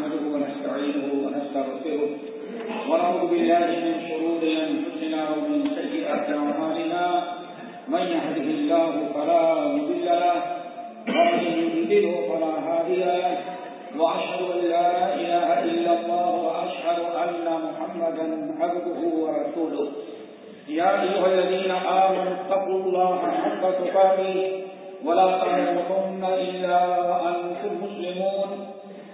نحمده ونستعينه ونستغفره ونعوذ بالله من شرور أنفسنا ومن سيئات أعمالنا. من يهده الله فلا مضل له، ومن يضلله فلا هادي له. وأشهد أن لا إله إلا الله وأشهد أن محمدا عبده ورسوله. يا أيها الذين آمنوا اتقوا الله حق تقاته ولا تموتن إلا وأنتم مسلمون.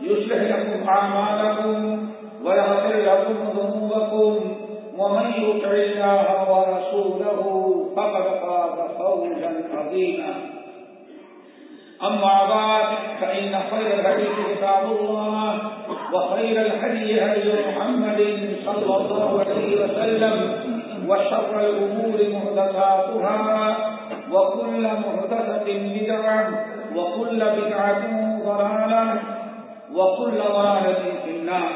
يصلح لكم أعمالكم ويغفر لكم ذنوبكم ومن يطع الله ورسوله فقد فاز فوزا عظيما. أما بعد، فإن خير الحديث كتاب الله وخير الحديث هدي محمد صلى الله عليه وسلم وشر الأمور محدثاتها وكل محدثة بدعة وكل بدعة ضلالة وكل ضلالة في النار.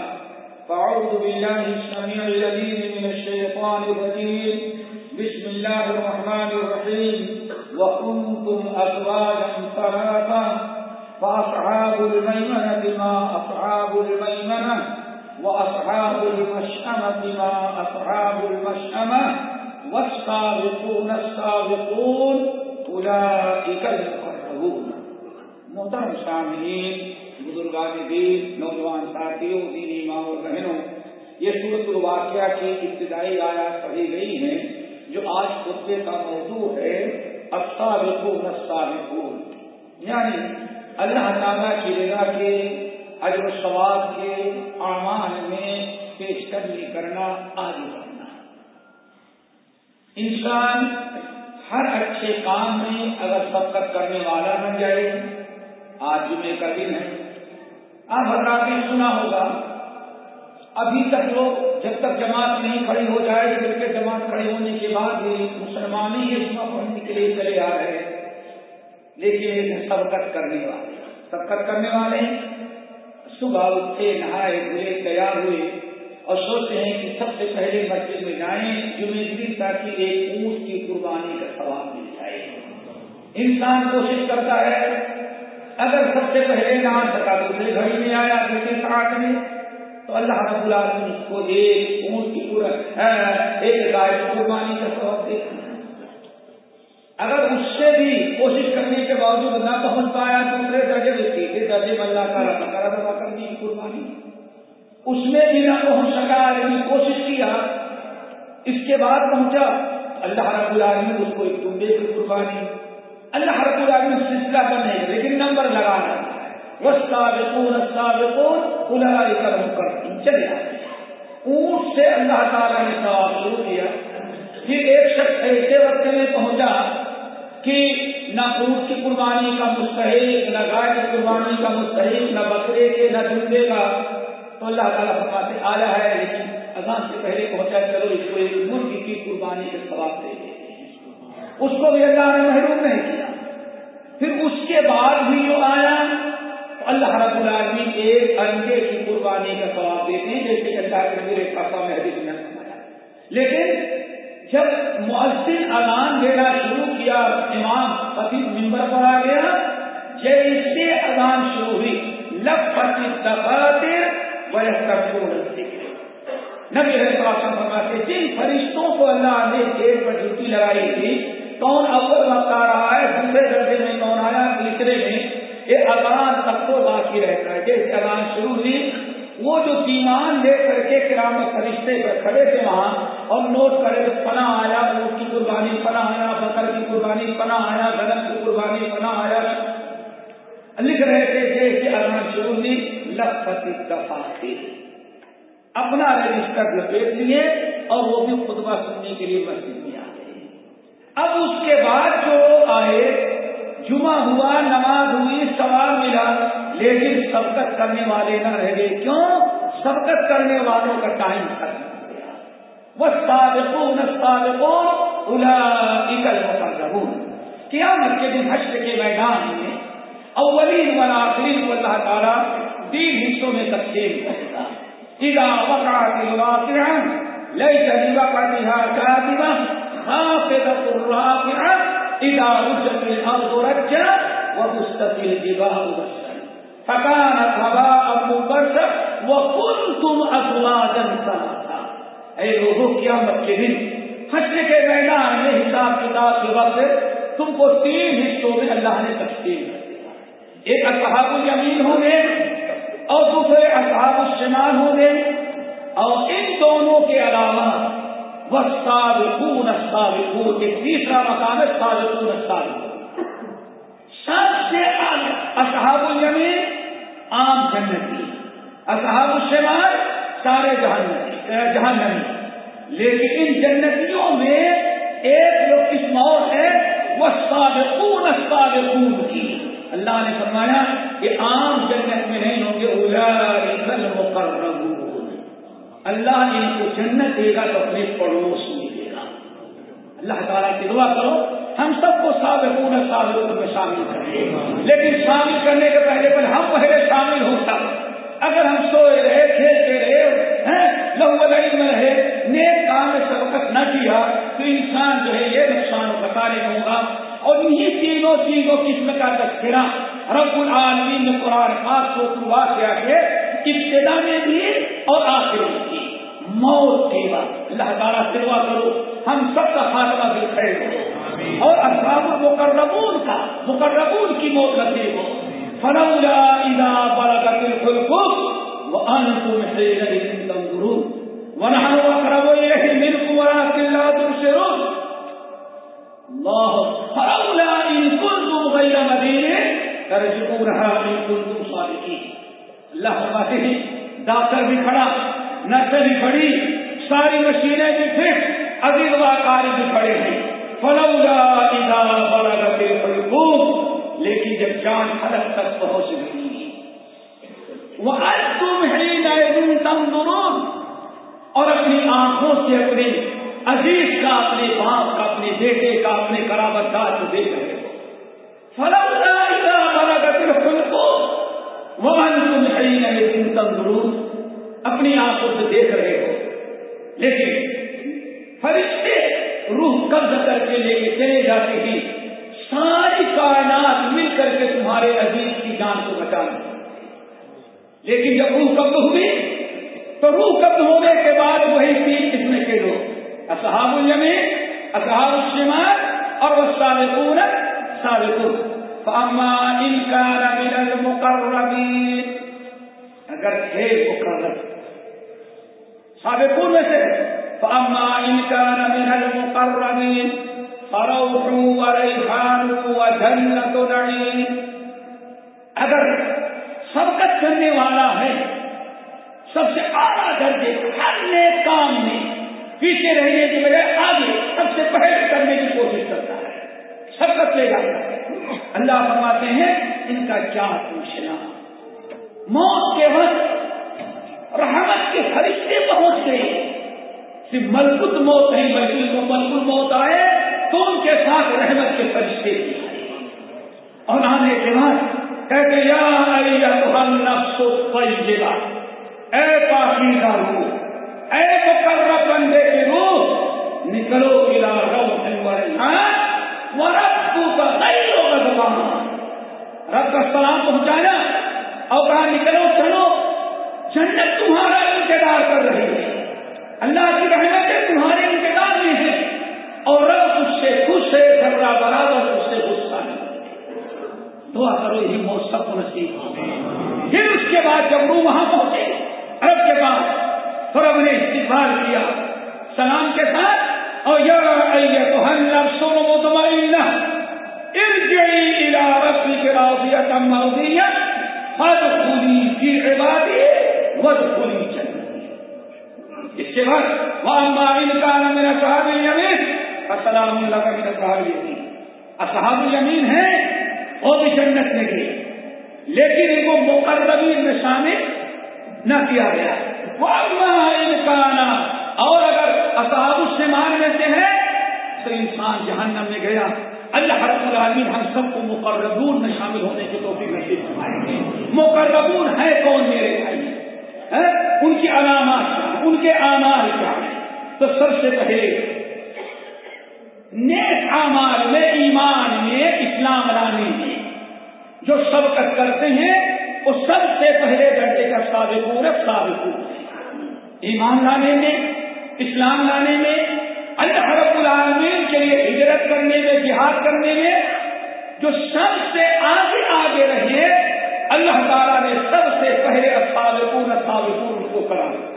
فأعوذ بالله السميع العليم من الشيطان الرجيم. بسم الله الرحمن الرحيم. وكنتم أزواجا ثلاثة. فأصحاب الميمنة ما أصحاب الميمنة. وأصحاب المشأمة ما أصحاب المشأمة. والسابقون السابقون. أولئك المقربون محترم سامعین بزرگان دین، نوجوان ساتھیوں، دینی ماں اور بہنوں، یہ صورت الواقعہ کی ابتدائی آیات پڑھی گئی ہیں، جو آج خطبے کا موضوع ہے، السابقون یعنی اللہ تعالیٰ کی رضا کے، اجر و ثواب کے اعمال میں پیش کرنے کرنا، آگے بڑھنا۔ انسان ہر اچھے کام میں اگر سبقت کرنے والا بن جائے، آج جمعے کا دن ہے۔ آپ حضرات نے سنا ہوگا، ابھی تک لوگ جب تک جماعت نہیں کھڑی ہو جائے بلکہ جماعت کھڑی ہونے کے بعد بھی مسلمان ہی یہ پڑھنے کے لیے چلے آ رہے لیکن سبقت کرنے والے، سبقت کرنے والے صبح اٹھے، نہائے دھوئے، تیار ہوئے اور سوچتے ہیں کہ سب سے پہلے مسجد میں جائیں، جمعے دن تاکہ ایک اونٹ کی قربانی کا ثواب مل جائے۔ انسان کوشش کرتا ہے اگر سب سے پہلے نہ سکا دوسرے گھڑی میں آیا دوسرے ساتھ میں، تو اللہ رب العالمین اس کو ایک اونٹ کی پورا ایک گائے قربانی کا ثواب دے اگر اس سے بھی کوشش کرنے کے باوجود نہ پہنچ پایا دوسرے درجے میں، تیسرے درجے میں اللہ تعالیٰ بکرا دبا کرنے کی قربانی۔ اس میں بھی نہ پہنچ سکا، لیکن کوشش کیا، اس کے بعد پہنچا۔ اللہ رب العالمین اس کو ایک ڈبے کی قربانی۔ اللہ رب العالمین سلسلہ بنے لیکن نمبر لگا رہا ہے چلے اونٹ سے اللہ تعالیٰ نے سوال شروع کیا۔ پھر ایک شخص ایسے وقت میں پہنچا کہ نہ اونٹ کی قربانی کا مستحق، نہ گائے کی قربانی کا مستحق، نہ بکرے کے، نہ ڈنڈے کا۔ تو اللہ تعالیٰ فرماتے آیا ہے، لیکن اذان سے پہلے پہنچا چلو اس کو ایک مرغی کی قربانی کے ثواب دے دیتے ہیں اس کو بھی اللہ نے محروم نہیں کیا۔ پھر اس کے بعد بھی جو آیا، تو اللہ رب العالمین ایک انڈے کی قربانی کا ثواب دیتے ہیں، جیسے اللہ کے میرے پاپا محدود نے لیکن جب مؤذن اذان دینا شروع کیا، امام پتی ممبر پر آ گیا، جیسے اذان شروع ہوئی لب پتی دفاتر نبی فرماتے جن فرشتوں کو اللہ نے گیٹ پر ڈیوٹی لگائی تھی کون اول وقت آ رہا ہے؟ دوسرے درجے میں کون آیا؟ تیسرے میں۔ یہ اذان تک تو باقی رہتا ہے۔ جیسے اذان شروع ہوئی۔ وہ جو دیوان لے کر کے کرام فرشتے پر کھڑے تھے وہاں، اور نوٹ کرے تو پنا آیا اونٹ کی قربانی پنا آیا، بکر کی قربانی پنا آیا غلط کی قربانی پنا آیا۔ لکھ رہے تھے جیسے اذان شروع ہوئی۔ لفظ دفاع اپنا رجسٹر لپیٹ لیے اور وہ بھی خطبہ سننے کے لیے مسجد میں آ گئے اب اس کے بعد جو آئے، جمعہ ہوا، نماز ہوئی سوال ملا، لیکن سبقت کرنے والے نہ رہ گئے۔ کیوں؟ سبقت کرنے والوں کا ٹائم ختم ہو گیا وہ سابقون سابقون اکل مقربون قیامت کے دن حشر کے میدان میں اولین والا آخرین کو اللہ تعالیٰ تین حصوں میں تقسیم کرے گا اذا وقعت الواقعہ ليس لوقعتها كاذبة۔ خافضة رافعة إذا رجت الأرض رجا وبست الجبال بسا فكانت هباء منبرسا وكنتم أزواجا ثلاثا اے لوگوں قیامت کے دن حشر کے میدان میں حساب کتاب کے وقت تم کو تین حصوں میں اللہ نے تقسیم کر دیا. ایک اصحاب الیمین ہوں گے اور دوسرے اصحاب الشمال ہوں گے اور ان دونوں کے علاوہ وہ سابقون السابقون ایک تیسرا مقام ہے سابقون السابقون۔ سب سے آگے، اصحاب الیمین عام جنتی، اصحاب الشمال سارے جہنمی جہنمی۔ لیکن ان جنتیوں میں ایک جو قسم اور ہے، وہ سابقون السابقون کی۔ اللہ نے فرمایا کہ عام جنت میں نہیں ہوں گے اولئک المقربون۔ اللہ نے ان کو جنت دے گا تو اپنے پڑوس میں دے گا۔ اللہ تعالیٰ کی دعا کرو، ہم سب کو سابقون سابقون میں شامل کریں۔ لیکن شامل کرنے کے پہلے پہلے ہم پہلے شامل ہوتا اگر ہم سوئے رہے، کھیلتے رہے لہو لڑی میں رہے، نیک کام میں سبقت نہ کیا، تو انسان جو ہے یہ نقصان و خطارے ہوگا اور انہیں تینوں چیزوں قسم کا تذکرہ رب العالمین نے قرآن پاک کو پروا کیا کہ ابتدا میں بھی اور آخر میں۔ موت کی بات۔ اللہ تعالیٰ دعا کرو ہم سب کا خاتمہ بھی کھڑے ہو۔ اور اصحاب مقربون کا مقربون کی موت نصیب ہو۔ فلولا اذا بلغت الحلقوم وانتم حينئذ تنظرون۔ ونحن اقرب اليه منكم ولكن لا تبصرون۔ الله فلولا ان كنتم غير مدينين ترجعونها ان كنتم صادقين اللہ فرماتے ہیں ڈاکٹر بھی کھڑا۔ نرسیں بھی ساری مشینیں بھی فٹ ابھی کاری بھی کھڑے ہیں۔ فلولا اذا بلغت الحلقوم لیکن جب جان حلق تک پہنچ گئی۔ وہ تم ہی تنظرون، اور اپنی آنکھوں سے اپنے عزیز کا، اپنے باپ کا، اپنے بیٹے کا، اپنے کرابت دار کو دیکھ رہے ہو۔ فلولا اذا بلغت الحلقوم وہ تم ہے تندرست اپنی آنکھوں سے دیکھ رہے ہو۔ لیکن فرشتے روح قبض کر کے لے کے چلے جاتے ہی ساری کائنات مل کر کے تمہارے عزیز کی جان کو بچانا لیکن جب روح قبض ہوئی تو روح قبض ہونے کے بعد وہی تین قسم کے لوگ۔ اصحاب الیمین، اصحاب الشمال اور وہ سابقون۔ سابقون فاما ان كان من المقربين۔ اگر تھے مقرب سابقون میں سے۔ فاما ان كان من المقربين فروح وريحان وجنة نعيم۔ اگر سبقت کرنے والا ہے، سب سے اعلیٰ درجے، ہر نیک کام میں پیچھے رہنے کی بجائے آگے سب سے پہلے کرنے کی کوشش کرتا ہے۔ سبقت لے جاتا ہے۔ اللہ فرماتے ہیں، ان کا کیا پوچھنا۔ موت کے وقت رحمت کے فرشتے پہنچ گئے۔ صرف ملکت موت نہیں، بلکہ کو ملکت موت آئے، تو ان کے ساتھ رحمت کے فرشتے بھی آئے۔ اور آنے کے بعد کہتے یا نفس طیبہ اے پاکیزہ روح، اے مقرب بندے کے روح، نکلو الى روح ورحمت ورب کا غیر غضبان رب کا سلام پہنچانا، اور کہا، نکلو، چلو۔ جنت تمہارا انتظار کر رہی ہے۔ اللہ کی رحمتیں تمہارے انتظار كَانَ مِنَ أَصْحَابِ الْيَمِينِ فَسَلَامٌ لَكَ مِنَ أَصْحَابِ الْيَمِينِ اصحاب الیمین ہیں وہ بھی جنت میں گئے۔ لیکن وہ مقربین میں شامل نہ کیا گیا۔ انکانا اور اگر اصحاب سے مان لیتے ہیں، تو انسان جہنم میں گیا۔ اللہ رب العالمین ہم سب کو مقربون میں شامل ہونے کی توفیق نصیب فرمائیں گے مقربون ہے کون میرے بھائی؟ ان کی علامات کیا ان کے اعمال کیا ہیں تو سب سے پہلے نیک اعمال میں ایمان میں اسلام لانے میں جو سبقت کرتے ہیں، وہ سب سے پہلے درجے کا سابقور سابقور ایمان لانے میں اسلام لانے میں اللہ رب العالمین کے لیے ہجرت کرنے میں، جہاد کرنے میں جو سب سے آگے آگے رہے، اللہ تعالیٰ نے سب سے پہلے اسابقون اسابقون ان کو کرا دیا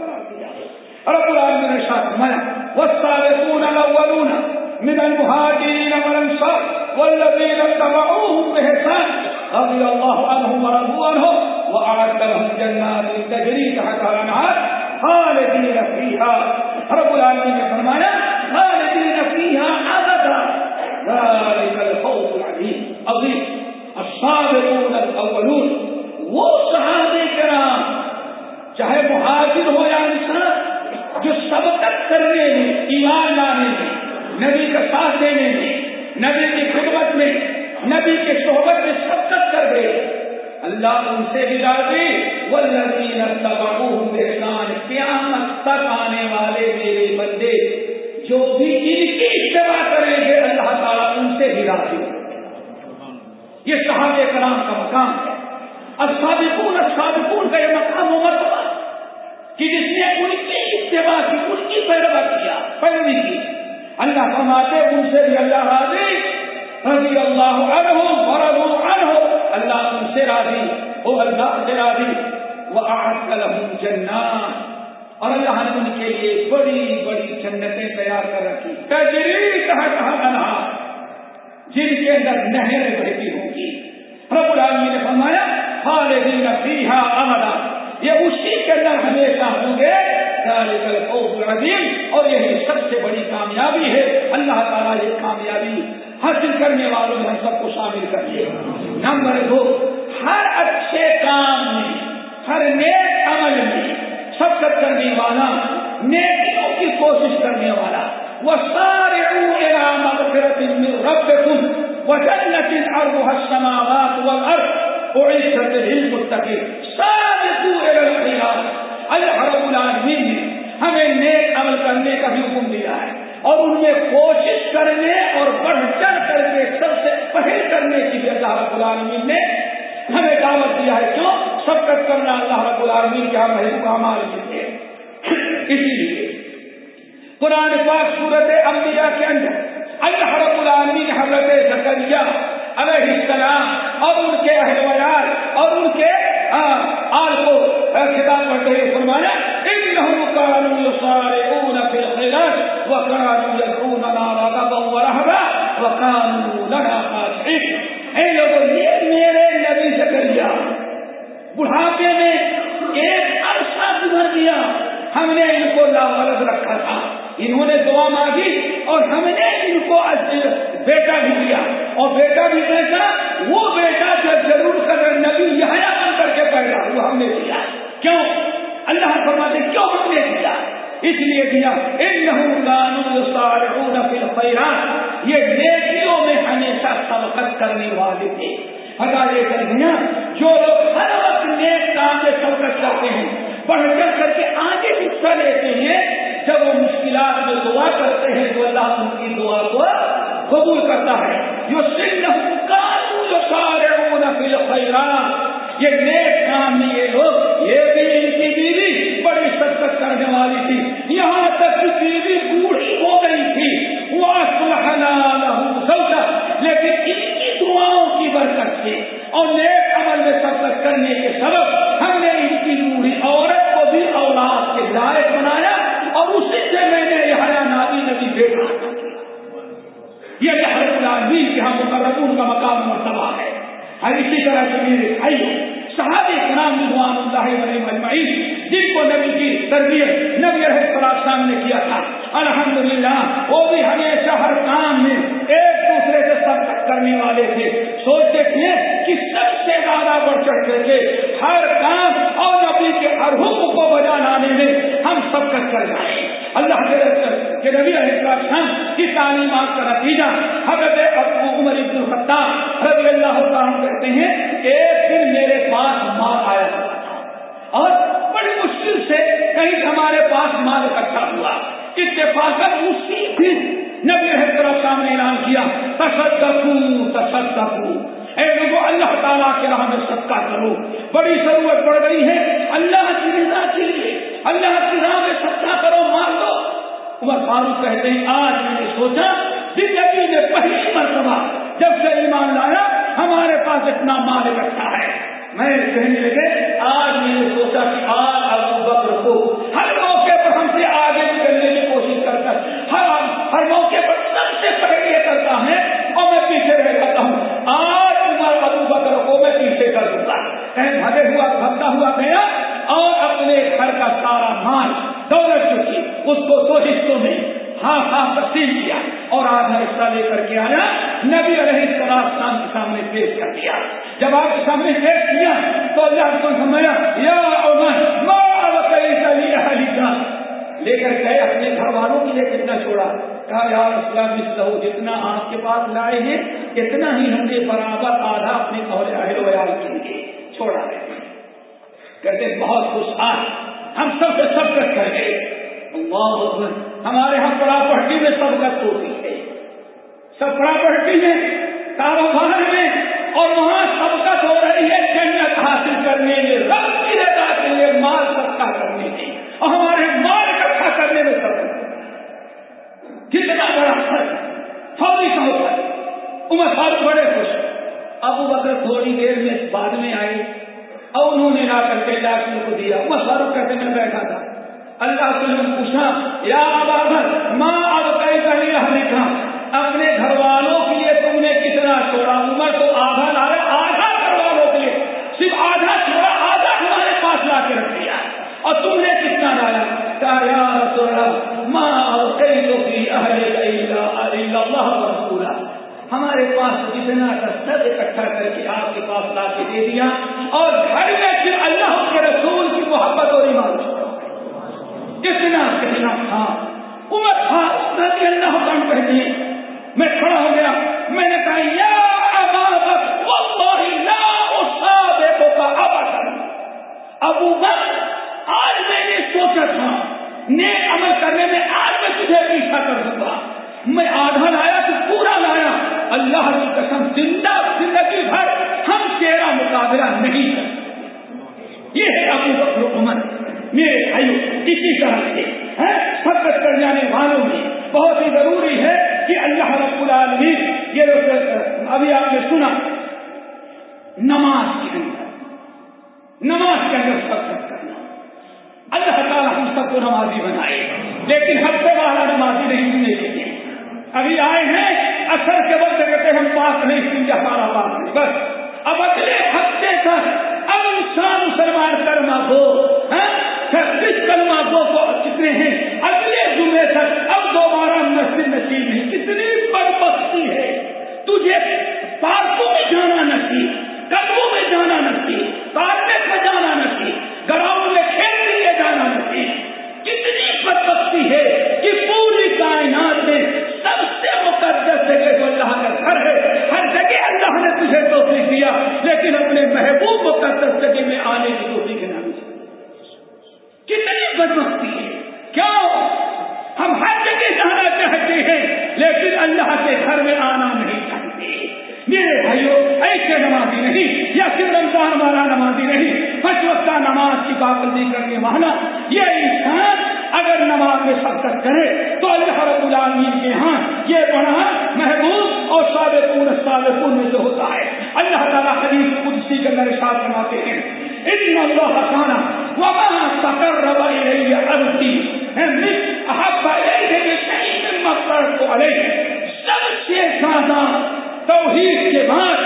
رب العالمین نے شاہ فرمایا، والسابقون الاولون من المهاجرين والانصار والذين اتبعوهم باحسان رضي الله عنهم ورضوا عنهم واعد لهم جنات تجري تحتها الانهار خالدين فيها۔ رب العالمین نے فرمایا خالدین فيها ابدا ذلك الفوز العظيم عظيم الصابرون الاولون وہ صحابہ کرام، چاہے مہاجر ہو یا انسان سبقت کرنے میں، ایمان لانے میں، نبی کا ساتھ دینے میں، نبی کی خدمت میں، نبی کے صحبت میں سبقت کر دے اللہ ان سے بھی راضی والذین اتبعوهم بإحسان، قیامت تک آنے والے میرے بندے جو بھی ان کی اتباع کریں گے، اللہ تعالیٰ ان سے بھی راضی۔ یہ صحابہ کلام کا مقام ہے۔ السابقون السابقون کا یہ مقام و مرتبہ کہ جس نے ان کی اتباع کی ان کی پیروی کیا، پیروی کی۔ اللہ فرماتے ان سے بھی اللہ راضی۔ رضی اللہ عنہ ورضو عنہ اللہ ان سے راضی وہ اللہ سے راضی۔ وہ آج جنات۔ اور اللہ نے ان کے لیے بڑی بڑی جنتیں تیار کر رکھی۔ تجری کہاں کہاں انہار جن کے اندر نہریں بہتی ہوں گی۔ رب العالمین نے فرمایا، خالدین فیہا امدا یہ اسی کے اندر ہمیشہ ہوں گے۔ عظیم اور یہی سب سے بڑی کامیابی ہے۔ اللہ تعالیٰ یہ کامیابی حاصل کرنے والوں میں ہم سب کو شامل کریے نمبر دو، ہر اچھے کام میں، ہر نیک عمل میں سبقت کرنے والا، نیکیوں کی کوشش کرنے والا۔ وہ سارے مغفرت من ربكم وجنة عرضها السماوات والأرض أعزت للمتقين۔ سابقوا إلى الخيرات اللہ رب العالمین نے ہمیں نیک عمل کرنے کا بھی حکم دیا ہے اور ان میں کوشش کرنے اور بڑھ چڑھ کر کے سب سے پہل کرنے کی بھی اللہ رب العالمین نے ہمیں دعوت دیا ہے۔ کیوں؟ سبقت کرنا اللہ رب العالمین کے ہم محبوب امال کے اسی لیے قرآن پاک صورت انبیاء کے اندر اللہ رب العالمین حضرت زکریہ علیہ السلام اور ان کے اہل ویال اور ان کے آل کو خطاب کرتے ہوئے فرمایا، انہم فی الخیرات رغبا ورهبا لنا خاشعین. اے لوگوں یہ میرے نبی زکریا، بڑھاپے میں ایک عرصہ گزر گیا ہم نے ان کو لاولد رکھا تھا۔ انہوں نے دعا مانگی اور ہم نے ان کو بیٹا بھی دیا۔ اور بیٹا بھی دیکھا وہ بیٹا جو ضرور کر نبی یہاں بن کر کے پیدا ہوا ہم نے دیا۔ کیوں؟ اللہ فرماتے، کیوں ہم نے دیا؟ اس لیے دیا خیرات یہ نیکیوں میں ہمیشہ سبقت کرنے والے تھے۔ ہٹا یہ کر دیا جو لوگ ہر وقت نیک کام میں سبقت کرتے ہیں، بڑھ چڑھ کر کے آگے حصہ لیتے ہیں، جب وہ مشکلات میں دعا کرتے ہیں، تو اللہ ان کی دعا کو قبول کرتا ہے۔ جو سن سارے یہ نیک کام میں یہ لوگ. یہ بھی ان کی بیوی بڑی سبقت کرنے والی تھی. یہاں تک کہ بیوی بوڑھی ہو گئی تھی. وہ لیکن ان کی دعاؤں کی برکت سے اور نیک عمل میں سبقت کرنے کے سبب ہم نے ان کی بوڑھی عورت کو بھی اولاد کے لائق بنایا اور اسی سے میں نے یہ نابی نبی بیٹا الحمدللہ، وہ بھی ہمیشہ ہر کام میں ایک دوسرے سے سبقت کرنے والے تھے۔ سوچتے تھے کہ سب سے زیادہ بڑھ چڑھ کر کے ہر کام اور نبی کے ہر حکم کو بجا لانے میں ہم سب کا چل جائیں اللہ کے نبی السلام کی تعلیمات کا نتیجہ حضرت عمر ابن الخطاب رضی اللہ عنہ کہتے ہیں، ایک دن میرے پاس مال آیا۔ تھا اور بڑی مشکل سے کہیں ہمارے پاس مال اکٹھا ہوا۔ اتفاق اسی دن نبی السلام نے اعلان کیا، تصدقو تصدقو۔ اے لوگوں اللہ تعالیٰ کے راہ میں صدقہ کرو۔ بڑی ضرورت پڑ گئی ہے۔ اللہ کی رضا کے لیے، اللہ کی راہ میں صدقہ کرو، مار دو۔ عمر فاروق کہتے ہیں، آج میں نے سوچا زندگی میں پہلی مرتبہ جب سے ایمان لایا، ہمارے پاس اتنا مال اکٹھا ہے۔ میں کہنے لگے، آج میں نے سوچا کہ آج ابو بکر کو ہر ہر موقع پر سب سے پہلے یہ کرتا ہے، اور میں پیچھے رہ جاتا ہوں۔ آج عمر ابو بکر کو میں پیچھے کر دوں گا۔ کہیں بھگے ہوا، بھگتا ہوا گیا اور اپنے گھر کا سارا مال، دولت جو تھی، اس کو دو حصوں میں ہاں ہاں تقسیم کیا۔ اور آدھا حصہ لے کر کے آیا، نبی علیہ السلام شام کے سامنے پیش کر دیا۔ جب آپ کے سامنے پیش کیا، تو اللہ کو سمجھا یا لے کر گئے اپنے گھر والوں کے لیے کتنا چھوڑا۔ کہا یار اسلام لہو جتنا آپ کے پاس لائے ہیں، اتنا ہی ہم نے برابر آدھا اپنے اہل ویال کے لیے چھوڑا ہے کہتے بہت خوش آج ہم سب سے سب کر کر گئے ہمارے یہاں پراپرٹی میں سب سبقت ہوتی ہے۔ سب پراپرٹی میں، کاروبار میں، اور وہاں سبقت ہو رہی ہے جنت حاصل کرنے میں، رب کی رضا کے لیے مال سبقہ کرنے میں، اور ہمارے مال اکٹھا کرنے میں سبق کتنا بڑا فرق فوری کا ہوتا ہے عمر فاروق بڑے خوش۔ ابو بکر تھوڑی دیر میں بعد میں آئے اور انہوں نے لا کر کے ڈاکٹر کو دیا۔ عمر فاروق کہتے میں بیٹھا تھا۔ اللہ سے نے پوچھا، یا ابابر ماں اب کئی کہیں لکھا اپنے گھر والوں کے لیے تم نے کتنا چھوڑا؟ عمر تو آدھا لایا آدھا گھر والوں کے لیے۔ صرف آدھا چھوڑا، آدھا ہمارے پاس لا کے رکھ دیا۔ اور تم نے کتنا لایا کہا، یا رسول اللہ، ماں اب کئی تو رسولہ ہمارے پاس جتنا کا سب اکٹھا کر کے آپ کے پاس لا کے دے دیا اور گھر میں صرف اللہ کے رسول کی محبت اور ایمان چھوڑا۔ کتنا کتنا تھا۔ عمر تھا، رضی اللہ عنہ کہتے ہیں، میں کھڑا ہو گیا۔ میں نے کہا، یا ابو بکر، آج میں نے سوچا تھا۔ نیک عمل کرنے میں آج میں تجھے پیچھا کر دوں گا۔ میں آدھا لایا تو پورا لایا۔ اللہ کی قسم زندہ زندگی بھر ہم تیرا مقابلہ نہیں کر سکتے یہ ہے ابو بکر عمر میرے بھائی اسی طرح سے فقط کر جانے والوں میں بہت ہی ضروری ہے کہ اللہ رب العالمین یہ ابھی آپ نے سنا نماز کے اندر نماز کے اندر فقط کرنا اللہ تعالیٰ ہم سب کو نمازی بنائے لیکن ہفتے والا نمازی نہیں سننے کے لیے ابھی آئے ہیں اثر کے وقت کہتے ہم پاس نہیں سن ہمارا پاس نہیں بس اب اگلے ہفتے تک اب انسان مسلمان کرنا ہو چھتیس کلمہ دو کو کتنے ہیں اگلے جمعے تک اب دوبارہ مسجد نصیب نہیں کتنی بدبختی ہے تجھے پارکوں میں جانا نصیب قدموں میں جانا نصیب کارپیٹ میں جانا نصیب گراؤنڈ میں کھیل کے لیے جانا نصیب کتنی بدبختی ہے کہ پوری کائنات میں سب سے مقدس جگہ تو اللہ کا گھر ہے ہر جگہ اللہ نے تجھے توفیق دیا لیکن اپنے محبوب مقدس جگہ میں آنے کی توفیق نہ کتنی بدمختی ہے؟ کیوں؟ ہم ہر جگہ جانا چاہتے ہیں، لیکن اللہ کے گھر میں آنا نہیں چاہتے۔ میرے بھائیوں ایسے نمازی نہیں یا صرف رمضان والا نمازی نہیں۔ پچ وقت نماز کی پابندی کرنے والا یہ انسان اگر نماز میں شرکت کرے تو اللہ رب العالمین کے ہاں یہ بڑا محبوب اور سابقون سابقون میں سے ہوتا ہے۔ اللہ تعالیٰ حدیث قدسی کے اندر ارشاد فرماتے ہیں ان اللہ کانا وما تقرب الی عبدی من احب الیہ بشیء مما علیہ سب سے زیادہ توحید کے بعد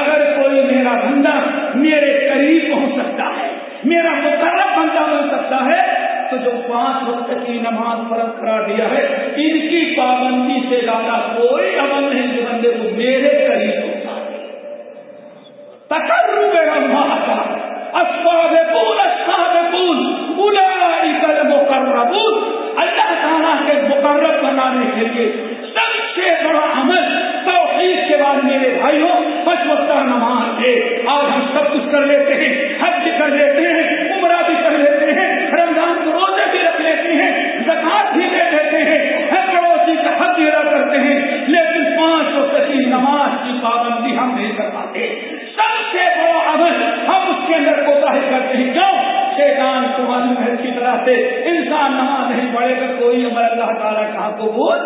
اگر کوئی میرا بندہ میرے قریب پہنچ سکتا ہے، میرا مقرب بندہ بن سکتا ہے، تو جو پانچ وقت کی نماز فرض قرار دیا ہے، ان کی پابندی سے زیادہ کوئی عمل نہیں جو بندے کو میرے قریب ہوتا ہے تقرب کا محبوب اللہ تعالیٰ کے مقرر بنانے کے لیے سب سے بڑا عمل توحید کے بعد میرے بھائی ہو بس وقت نماز تھے آج ہم سب کچھ کر لیتے ہیں، حج کر لیتے ہیں، عمرہ بھی کر لیتے ہیں، رمضان کو روزے بھی رکھ لیتے ہیں زکات بھی دے دیتے ہیں، ہر پڑوسی کا حق ادا کرتے ہیں۔ لیکن پانچ سو تک نماز کی پابندی ہم نہیں کر پاتے۔ سب سے بڑا عمل ہم اس کے اندر کوتا کرتے ہیں۔ کیوں؟ شیطان کو معلوم ہے کی طرح سے انسان نماز نہیں پڑے گا، کوئی عمل اللہ تعالیٰ کہاں کو بول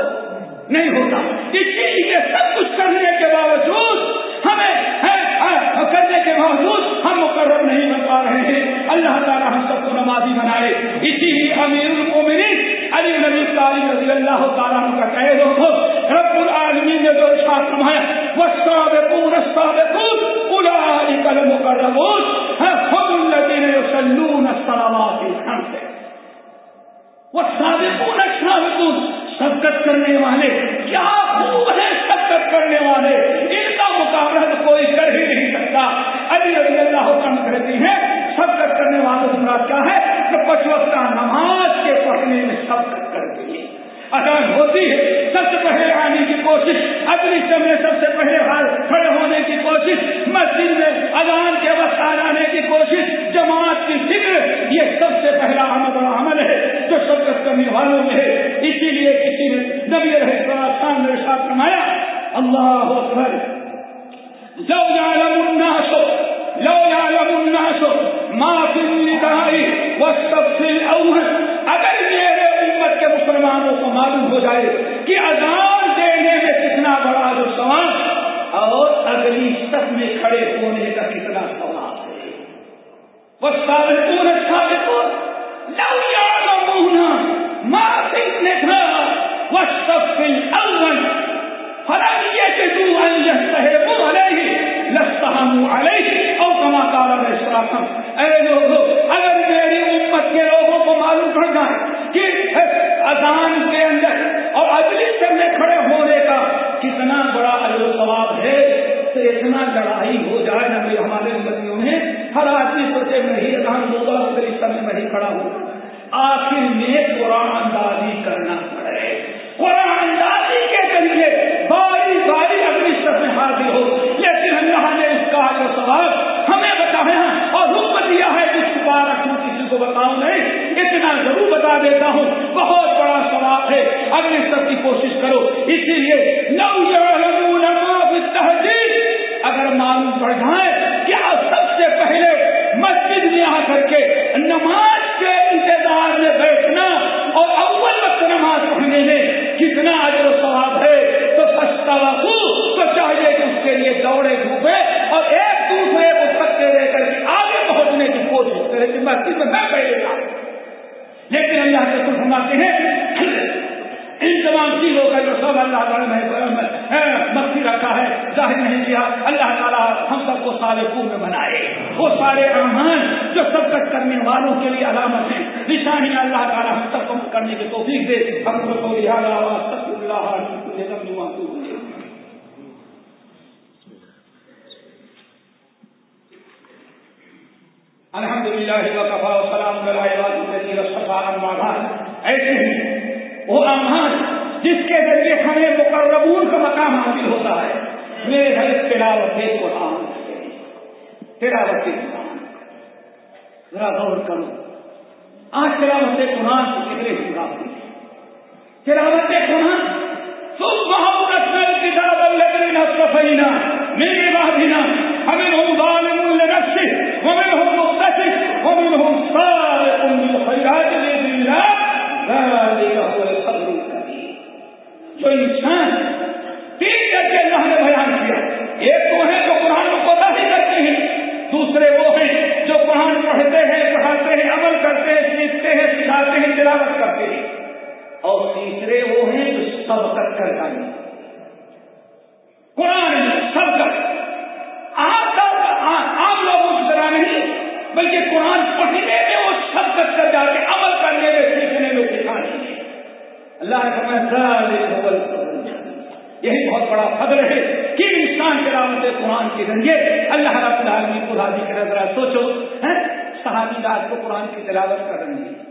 نہیں ہوتا۔ اسی لیے سب کچھ کرنے کے باوجود ہمیں کرنے کے باوجود ہم مقرر نہیں بن پا رہے ہیں۔ اللہ تعالیٰ ہم سب کو نمازی بنائے۔ اسی لیے امیر المومنین علی نبی تعلیم رضی اللہ تعالیٰ کا کہے لوگ رب العالمین نے جو ارشاد فرمایا، والسابقون السابقون اولئک المقربون هم الذين يصلون الصلوات الخمس کرنے والے، کیا خوب ہے سبقت کرنے والے، ان کا مقابلہ تو کوئی کر ہی نہیں سکتا۔ علی رضی اللہ عنہ کہتی ہے سبقت کرنے والوں سے مراد کیا ہے؟ کہ پچ نماز کے پڑھنے میں سبقت کر دی اذان ہوتی ہے، سب سے پہلے آنے کی کوشش، اگلی سمے سب سے پہلے حال کھڑے ہونے کی کوشش، مسجد میں اذان کے وقت آ جانے کی کوشش، جماعت کی فکر، یہ سب سے پہلا عمل بڑا عمل ہے جو سبقت کرنے والوں میں ہے۔ اسی لیے کسی نے نبی رہے خان نے ساتھ فرمایا، اللہ اکبر۔ لو يعلم الناس، لو يعلم الناس ما في النداء والصف الاول اگر میرے کے مسلمانوں کو معلوم ہو جائے کہ اذان دینے میں کتنا بڑا جو سوال اور اگلی سب میں کھڑے ہونے کا کتنا سوال ہے۔ وہ سابقون سابقون لو يعلمون ما في النداء والصف الاول فلم يجدوا ان يستهبوا عليه لاستهموا عليه۔ او كما قال الاسلام اے لوگوں اگر میری امت کے لوگوں کو معلوم پڑ جائے کہ اذان کے اندر اور اگلی سب میں کھڑے ہونے کا کتنا بڑا اجر ثواب ہے تو اتنا لڑائی ہو جائے نہ بھی ہمارے امتیوں میں، ہر آدمی سوچے میں ہی اذان ہوگا اگلی سب میں نہیں کھڑا ہوں۔ آخر میں قرآن اندازی کرنا پڑے۔ قرآن اندازی کے ذریعے باری باری اگلی سب میں حاضر ہو۔ لیکن اللہ نے اس کا جو سوال ہمیں بتایا اور حکم دیا ہے کہ چھپا رکھوں کسی کو بتاؤں نہیں اتنا ضرور بتا دیتا ہوں بہت بڑا سوال سب کی کوشش کرو۔ اسی لیے نو تہذیب اگر معلوم پڑ جائے کیا سب سے پہلے مسجد میں آ کر کے نماز کے انتظار میں بیٹھنا اور اول وقت نماز پڑھنے میں کتنا اجر و ثواب ہے، تو سستا تو چاہیے کہ اس کے لیے دوڑے دھوپے اور ایک دوسرے کو تھکے دے کر کے آگے پہنچنے کی کوشش کرے کہ مسجد میں میں بیٹھے گا لیکن اللہ کے کچھ سناتے ہیں ان تمام چیزوں کا جو سب اللہ تعالیٰ نے مکھی رکھا ہے ظاہر نہیں کیا اللہ تعالیٰ ہم سب کو سارے پور میں بنائے۔ وہ سارے احمان جو سب کٹ کرنے والوں کے لیے علامت ہیں۔ نشانی اللہ تعالیٰ ہم سب کو کرنے کی توفیق دے۔ ہم کو اللہ الحمد للہ وقفا وسلام ایسے ہی وہ امان جس کے ذریعے ہمیں مقربون کا مقام حاصل ہوتا ہے۔ میرے گھر تلاوت قرآن تلاوت قرآن ذرا غور کرو۔ آج تلاوت قرآن کی کتنے ہنگا ہوئی تلاوت قرآن کتاب الذين میرے بادنا ومنهم ظالم لنفسه ومنهم مقتصد ومنهم صالح بالخيرات باذن الله ذلك هو الفضل الكبير جو انسان ہیں جو سبقت کرتا ہے۔ قرآن سبقت عام لوگوں کی طرح نہیں، بلکہ قرآن پڑھنے میں وہ سبقت کر جا کے عمل کرنے میں، سیکھنے میں سکھانے میں اللہ نے یہی بہت بڑا فضل ہے کہ انسان تلاوت قرآن کے ذریعے اللہ رب العالمین کو راضی کر سوچو صحابی رات کو قرآن کی تلاوت کر رہے ہیں۔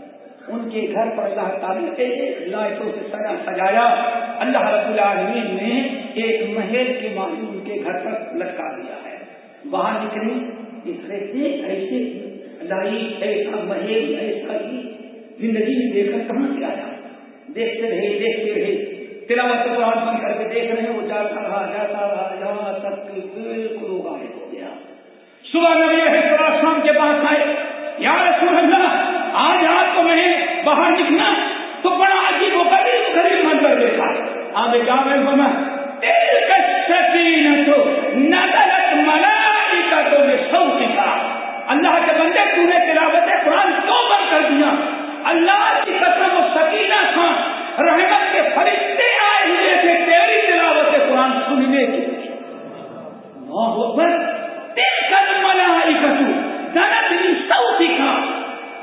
ان کے گھر پر اللہ تعالیٰ نے لائٹوں سے سجا سجایا۔ اللہ رب العالمین نے ایک محل کے معنی ان کے گھر پر لٹکا دیا ہے۔ باہر نکلی ایسے ایسے لائٹ ایسا محل ایسا ہی زندگی میں دیکھ کر کہاں سے آیا؟ دیکھتے رہے دیکھتے رہے۔ تلاوت قرآن بند کر کے دیکھ رہے وہ جاتا رہا جاتا رہا یہاں تک بالکل غائب ہو گیا۔ صبح نبی شام کے پاس آئے، یا رسول اللہ! آج آپ کو میں باہر نکلا تو بڑا عجیب و غریب غریب منظر دیکھا آگے کیا میں بنا تو نظرت ملائی کا تو میں سو سکھا اللہ کے بندے تو نے تلاوت قرآن کیوں بند کر دیا اللہ کی قسم و سکینہ تھا رحمت کے فرشتے آئے ہوئے تھے تیری تلاوت قرآن سننے کے ملائی کا تو نظر سو سکھا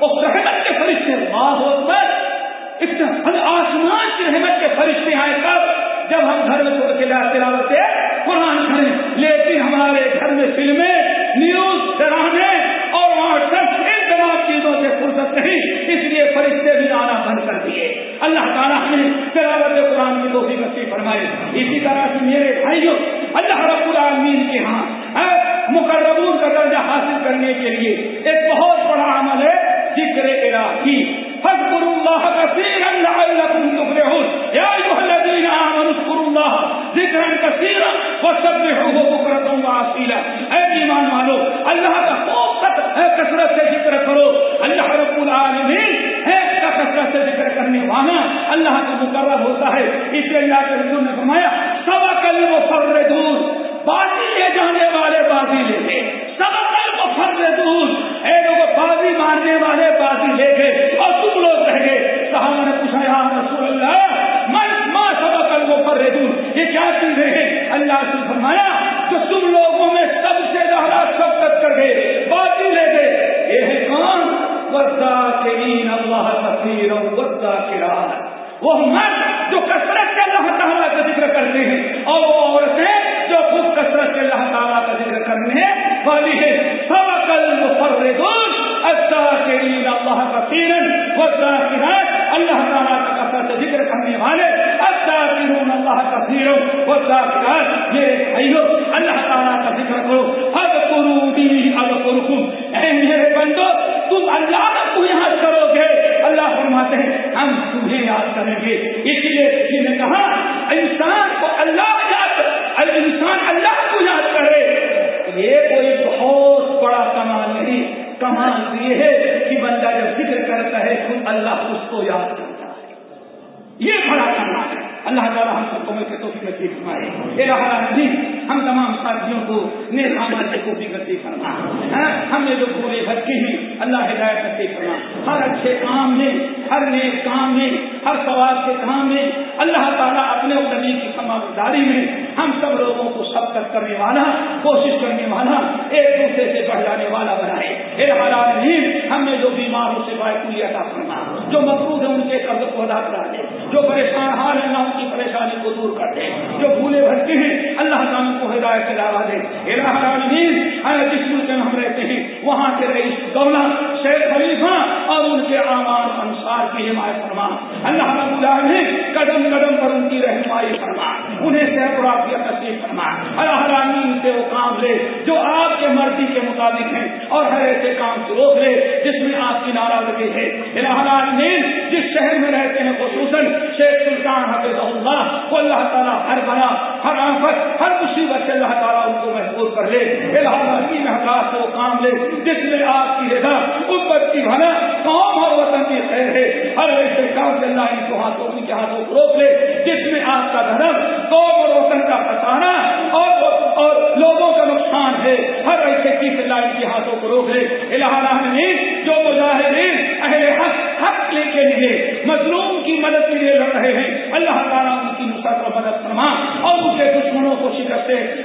اور رحمت کے فرشتے ماں پر آسمان کی رحمت کے فرشتے آئے تب جب ہم گھر میں چھوڑ کے تلاوت قرآن کریں لیکن ہمارے گھر میں فلمیں نیوز ڈرانے اور وہاں سب ان تمام چیزوں سے فرصت نہیں اس لیے فرشتے بھی آنا بند کر دیے اللہ تعالیٰ نے تلاوت قرآن کی دوسری بچی فرمائی اسی طرح سے میرے بھائیوں اللہ رب العالمین کے ہاں مقربون کا درجہ حاصل کرنے کے لیے ایک بہت بڑا عمل ہے ذکر الہی فاذكروا الله كثيرا لعلكم تفلحون۔ يا ايها الذين امنوا اذكروا الله ذكرا كثيرا وسبحوه بكرة واصيلا اے ایمان والو، اللہ کا خوب کثرت سے ذکر کرو۔ اللہ رب العالمین ہے کا کثرت سے ذکر کرنے والا اللہ کا مقرر ہوتا ہے۔ اس لیے اللہ کے رسول نے فرمایا، سبق المفردون۔ بازی لے جانے والے بازی لے لے۔ سبق المفردون۔ اے لوگ بازی مارنے والے بازی لے گئے اور تم لوگ رہ گئے صحابہ نے پوچھا، یا رسول اللہ ماں من، ما سبق المفردون یہ کیا چیز ہے اللہ سے فرمایا، جو تم لوگوں میں سب سے زیادہ سبقت کر گئے بازی لے گئے، یہ ہے کون؟ والذاکرین اللہ کثیرا والذاکرات وہ مرد جو کثرت سے اللہ تعالیٰ کا ذکر کرتے ہیں، اور وہ عورتیں جو خود کثرت سے اللہ تعالیٰ کا ذکر کرنے والی ہے سبق المفردون الذاکرین اللہ کثیرا والذاکرات، اللہ تعالیٰ کا کثرت سے ذکر کرنے والے، الذاکرون اللہ کثیرا والذاکرات، میرے بھائیو، اللہ تعالیٰ کا ذکر کرو۔ اذکرونی اذکرکم اے میرے بندو، تم اللہ کو یاد کرو گے؟ اللہ فرماتے ہیں، ہم تمہیں یاد کریں گے۔ اسی لیے کسی نے کہا، انسان کو اللہ یاد، انسان اللہ کو یاد کرے۔ یہ کوئی بہت بڑا کمال نہیں۔ کمال یہ ہے کہ بندہ جب ذکر کرتا ہے، خود اللہ اس کو یاد کرتا ہے۔ یہ بڑا کمال ہے۔ اللہ تعالیٰ ہم سب کو مل کے توفیق نصیب فرمائے۔ اے ہم تمام ساتھیوں کو نیک عمل سے توفیق نصیب فرما۔ ہاں، ہم نے جو بھولے بچے ہیں، اللہ ہدایت نصیب فرما۔ ہر اچھے کام میں، ہر نیک کام میں، ہر سوال کے کام میں، اللہ تعالیٰ اپنے نبی کی سمجھداری میں ہم سب لوگوں کو کرنے والا، کوشش کرنے والا، ایک دوسرے سے بڑھ جانے والا بنائے۔ اے حالات ہم نے جو بیمار ہو سے باعث عطا فرما، جو مقروض ہے ان کے قبض کو ادا کرا دے، جو پریشان حال ہے نہ کی پریشانی کو دور کر دے، جو بھولے بھٹکے ہیں، اللہ تعالیٰ کو ہدایت سے ڈالا دے۔ جس ملک میں ہم رہتے ہیں، وہاں کے رئیس دولت شیخ خلیفہ اور ان کے آمان انصار کی حمایت فرما۔ اللہ رب العالمین قدم قدم پر ان کی رہنمائی فرما۔ انہیں صحت و عافیت فرما۔ اللہ العالمین سے وہ کام لے، جو آپ کے مرضی کے مطابق ہیں۔ اور ہر ایسے کام سے روک لے جس میں آپ کی ناراضگی ہے۔ الہ العالمین جس شہر میں رہتے ہیں، خصوصاً شیخ سلطان حفظ اللہ کو اللہ تعالیٰ ہر بنا، ہر آفت، ہر مصیبت سے اللہ تعالیٰ ان کو محفوظ کر لے۔ الہ العالمین حضرات سے وہ کام لے، جس میں آپ کی رضا، امت کی بھلا قوم اور وطن کی خیر ہے۔ ہر ایسے کام سے اللہ ان کو ہاتھوں ان کے ہاتھوں کو روک لے، جس میں آپ کا دھرم، قوم اور وطن کا پسانا اور اور لوگوں کا نقصان ہے۔ ہر ایسے چیز اللہ ان کے ہاتھوں کو روک لے۔ الہ جو مجاہدین اہل حق حق لے کے لیے مظلوم کی مدد کے لیے لڑ رہے ہیں۔ اللہ تعالیٰ ان کی نصرت و مدد فرما اور ان کے دشمنوں کو شکست ہے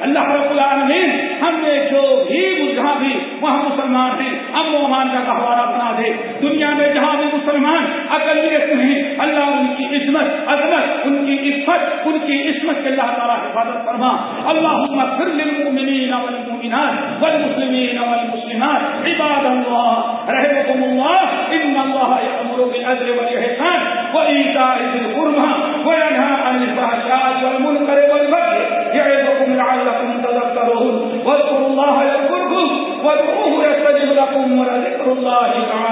اللہ رب العالمین، ہم نے جو بھی جہاں بھی وہاں مسلمان ہیں۔ امن و امان کا گہوارہ بنا دے۔ دنیا میں جہاں بھی مسلمان اقلیت میں اللہ ان کی عظمت عظمت، ان کی عفت، ان کی عصمت کے اللہ تعالیٰ حفاظت فرما۔ اللہ پھر للمؤمنین والمؤمنات والمسلمین والمسلمین والمسلمات عباد الله، رحمكم الله. إن الله يأمر بالعدل والإحسان وإيتاء ذي القربى وينهى عن الفحشاء والمنكر والبغي يعظكم لعلكم تذكرون. واذكروا الله يذكركم، وادعوه يستجب لكم ولذكر الله تعالى.